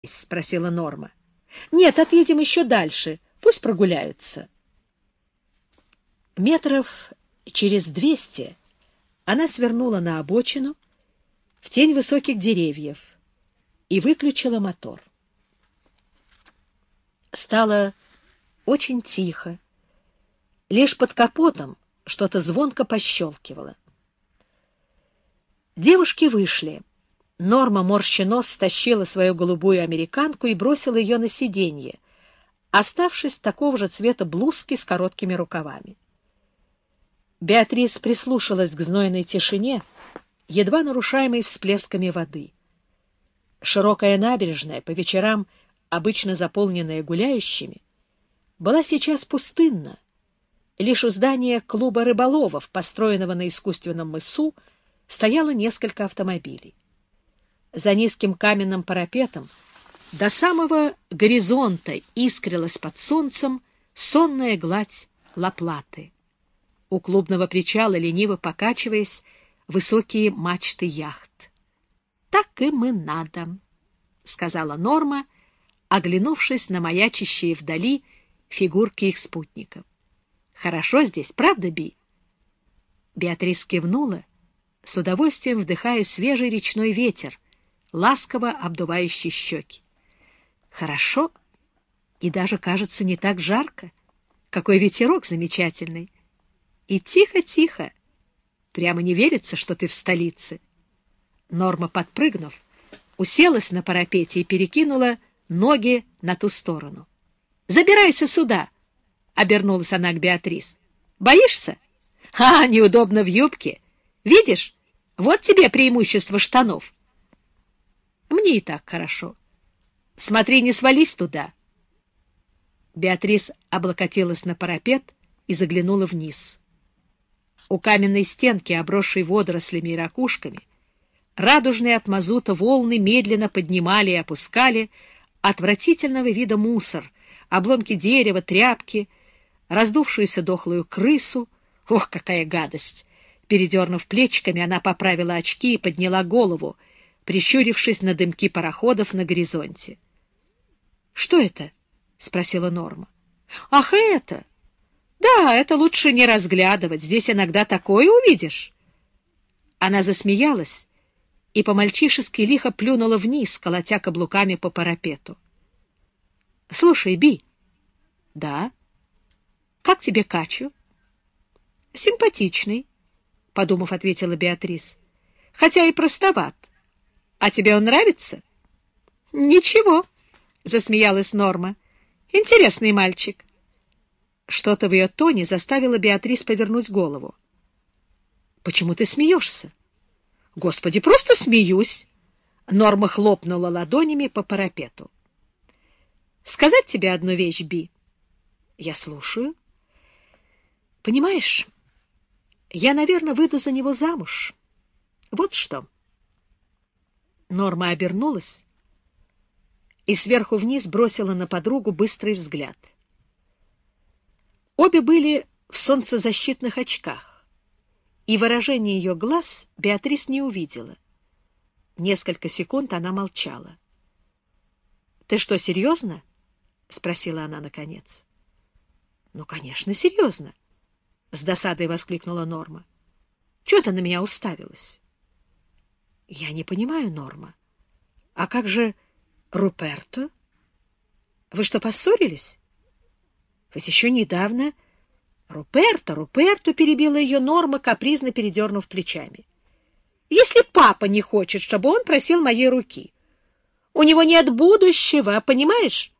— спросила Норма. — Нет, отъедем еще дальше. Пусть прогуляются. Метров через двести она свернула на обочину в тень высоких деревьев и выключила мотор. Стало очень тихо. Лишь под капотом что-то звонко пощелкивало. Девушки вышли. Норма морщенос стащила свою голубую американку и бросила ее на сиденье, оставшись такого же цвета блузки с короткими рукавами. Беатрис прислушалась к знойной тишине, едва нарушаемой всплесками воды. Широкая набережная, по вечерам обычно заполненная гуляющими, была сейчас пустынна. Лишь у здания клуба рыболовов, построенного на искусственном мысу, стояло несколько автомобилей. За низким каменным парапетом до самого горизонта искрилась под солнцем сонная гладь Лаплаты. У клубного причала, лениво покачиваясь, высокие мачты яхт. — Так им и надо, — сказала Норма, оглянувшись на маячащие вдали фигурки их спутников. — Хорошо здесь, правда, Би? Беатрис кивнула, с удовольствием вдыхая свежий речной ветер, ласково обдувающий щеки. Хорошо, и даже, кажется, не так жарко. Какой ветерок замечательный! И тихо-тихо. Прямо не верится, что ты в столице. Норма, подпрыгнув, уселась на парапете и перекинула ноги на ту сторону. «Забирайся сюда!» — обернулась она к Беатрис. «Боишься? А, неудобно в юбке. Видишь, вот тебе преимущество штанов». «Мне и так хорошо. Смотри, не свались туда». Беатрис облокотилась на парапет и заглянула вниз. У каменной стенки, обросшей водорослями и ракушками, радужные от мазута волны медленно поднимали и опускали отвратительного вида мусор, обломки дерева, тряпки, раздувшуюся дохлую крысу. Ох, какая гадость! Передернув плечиками, она поправила очки и подняла голову, прищурившись на дымки пароходов на горизонте. — Что это? — спросила Норма. — Ах, это! Да, это лучше не разглядывать, здесь иногда такое увидишь. Она засмеялась и по-мальчишески лихо плюнула вниз, колотя каблуками по парапету. — Слушай, Би. — Да. — Как тебе Качу? — Симпатичный, — подумав, ответила Беатрис. — Хотя и простоват. А тебе он нравится? — Ничего, — засмеялась Норма. — Интересный мальчик. Что-то в ее тоне заставило Беатрис повернуть голову. — Почему ты смеешься? — Господи, просто смеюсь! Норма хлопнула ладонями по парапету. — Сказать тебе одну вещь, Би? — Я слушаю. — Понимаешь, я, наверное, выйду за него замуж. Вот что. Норма обернулась и сверху вниз бросила на подругу быстрый взгляд — Обе были в солнцезащитных очках, и выражение ее глаз Беатрис не увидела. Несколько секунд она молчала. — Ты что, серьезно? — спросила она наконец. — Ну, конечно, серьезно, — с досадой воскликнула Норма. — Чего ты на меня уставилась? — Я не понимаю, Норма. А как же Руперто? Вы что, поссорились? Ведь еще недавно... Руперто, Руперто, перебила ее Норма, капризно передернув плечами. Если папа не хочет, чтобы он просил моей руки, у него нет будущего, понимаешь?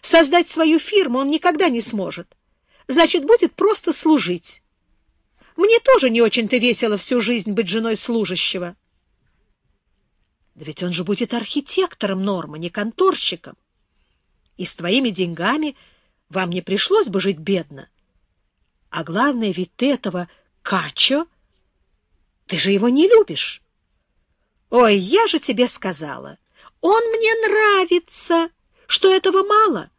Создать свою фирму он никогда не сможет. Значит, будет просто служить. Мне тоже не очень-то весело всю жизнь быть женой служащего. Да ведь он же будет архитектором, Норма, не конторщиком. И с твоими деньгами вам не пришлось бы жить бедно. А главное, ведь ты этого Качо, ты же его не любишь. Ой, я же тебе сказала, он мне нравится, что этого мало.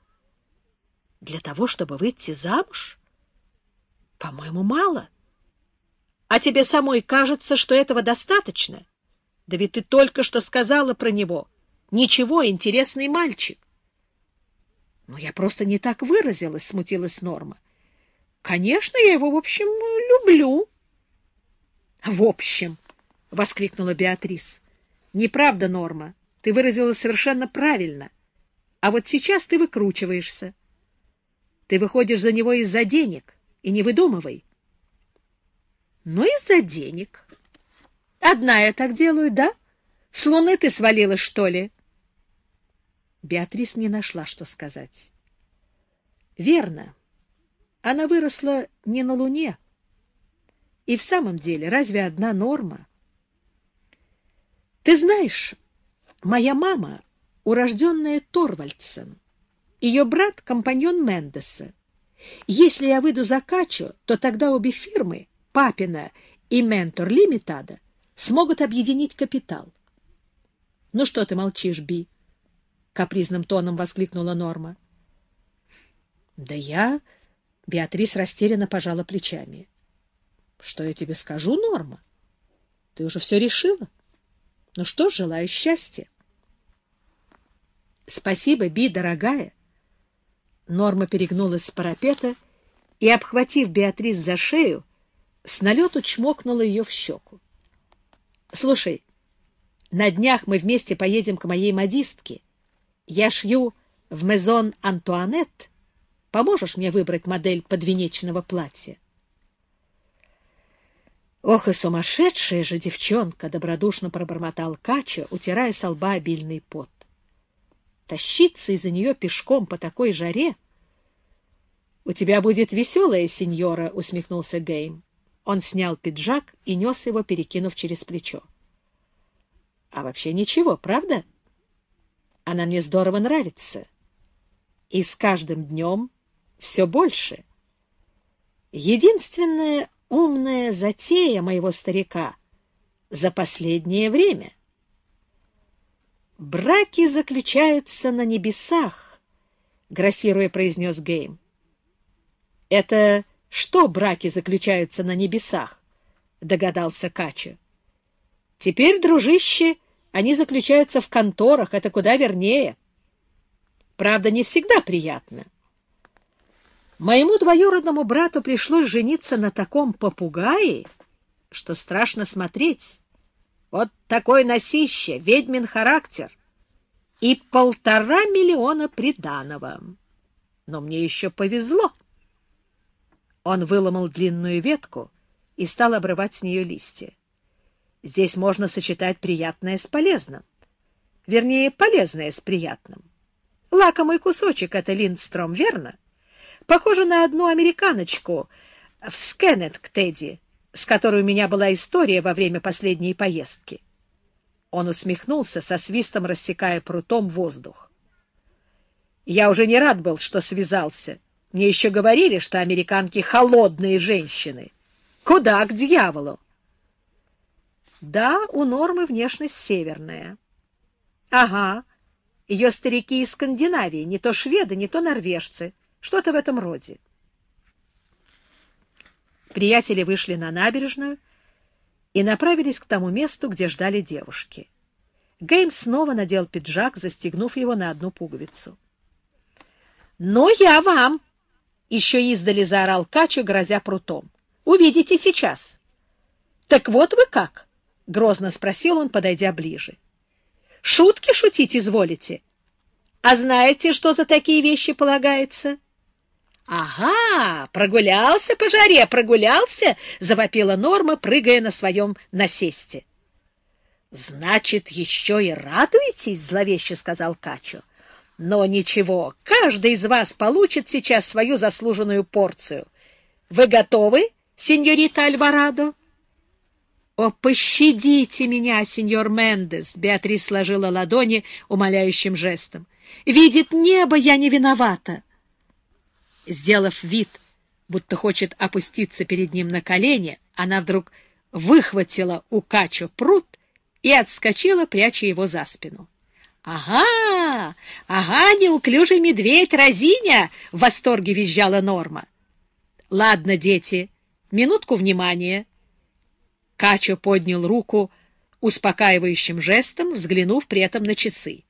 Для того, чтобы выйти замуж? По-моему, мало. А тебе самой кажется, что этого достаточно? Да ведь ты только что сказала про него. Ничего, интересный мальчик. Но я просто не так выразилась, смутилась Норма. Конечно, я его, в общем, люблю. В общем, воскликнула Беатрис. Неправда, Норма. Ты выразилась совершенно правильно. А вот сейчас ты выкручиваешься. Ты выходишь за него из-за денег, и не выдумывай. Ну, из-за денег. Одна я так делаю, да? С луны ты свалилась, что ли? Беатрис не нашла, что сказать. Верно. Она выросла не на Луне. И в самом деле, разве одна норма? Ты знаешь, моя мама — урожденная Торвальдсен. Ее брат — компаньон Мендеса. Если я выйду за Качу, то тогда обе фирмы, папина и Ментор Лимитада, смогут объединить капитал. — Ну что ты молчишь, Би? — капризным тоном воскликнула Норма. — Да я... Беатрис растерянно пожала плечами. — Что я тебе скажу, Норма? Ты уже все решила? Ну что ж, желаю счастья. — Спасибо, Би, дорогая. Норма перегнулась с парапета и, обхватив Беатрис за шею, с налету чмокнула ее в щеку. — Слушай, на днях мы вместе поедем к моей модистке — я шью в Мезон Антуанет. Поможешь мне выбрать модель подвенечного платья? Ох и сумасшедшая же девчонка! — добродушно пробормотал Кача, утирая со лба обильный пот. Тащиться из-за нее пешком по такой жаре? — У тебя будет веселая сеньора, — усмехнулся Гейм. Он снял пиджак и нес его, перекинув через плечо. — А вообще ничего, правда? — она мне здорово нравится. И с каждым днем все больше. Единственная умная затея моего старика за последнее время. «Браки заключаются на небесах», — грассируя произнес Гейм. «Это что браки заключаются на небесах?» — догадался Кача. «Теперь, дружище, — они заключаются в конторах, это куда вернее. Правда, не всегда приятно. Моему двоюродному брату пришлось жениться на таком попугае, что страшно смотреть. Вот такой носище, ведьмин характер. И полтора миллиона приданого. Но мне еще повезло. Он выломал длинную ветку и стал обрывать с нее листья. Здесь можно сочетать приятное с полезным. Вернее, полезное с приятным. Лакомый кусочек — это Линдстром, верно? Похоже на одну американочку в Скеннет к Тедди, с которой у меня была история во время последней поездки. Он усмехнулся, со свистом рассекая прутом воздух. Я уже не рад был, что связался. Мне еще говорили, что американки — холодные женщины. Куда к дьяволу? Да, у Нормы внешность северная. Ага, ее старики из Скандинавии, не то шведы, не то норвежцы, что-то в этом роде. Приятели вышли на набережную и направились к тому месту, где ждали девушки. Гейм снова надел пиджак, застегнув его на одну пуговицу. — Ну, я вам! — еще издали заорал Качу, грозя прутом. — Увидите сейчас. — Так вот вы как! —— грозно спросил он, подойдя ближе. — Шутки шутить изволите? А знаете, что за такие вещи полагается? — Ага, прогулялся по жаре, прогулялся, — завопила Норма, прыгая на своем насесте. — Значит, еще и радуетесь, — зловеще сказал Качо. — Но ничего, каждый из вас получит сейчас свою заслуженную порцию. Вы готовы, сеньорита Альварадо? — «О, пощадите меня, сеньор Мендес!» Беатрис сложила ладони умоляющим жестом. «Видит небо, я не виновата!» Сделав вид, будто хочет опуститься перед ним на колени, она вдруг выхватила у Качо пруд и отскочила, пряча его за спину. «Ага! Ага, неуклюжий медведь, разиня!» — в восторге визжала Норма. «Ладно, дети, минутку внимания!» Качо поднял руку успокаивающим жестом, взглянув при этом на часы.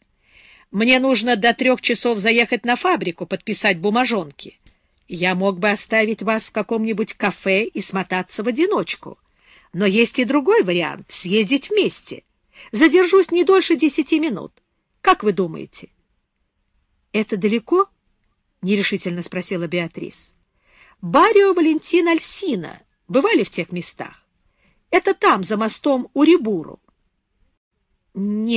Мне нужно до трех часов заехать на фабрику, подписать бумажонки. Я мог бы оставить вас в каком-нибудь кафе и смотаться в одиночку. Но есть и другой вариант — съездить вместе. Задержусь не дольше десяти минут. Как вы думаете? — Это далеко? — нерешительно спросила Беатрис. — Барио Валентин Альсина. Бывали в тех местах? Это там, за мостом Урибуру. — Нет.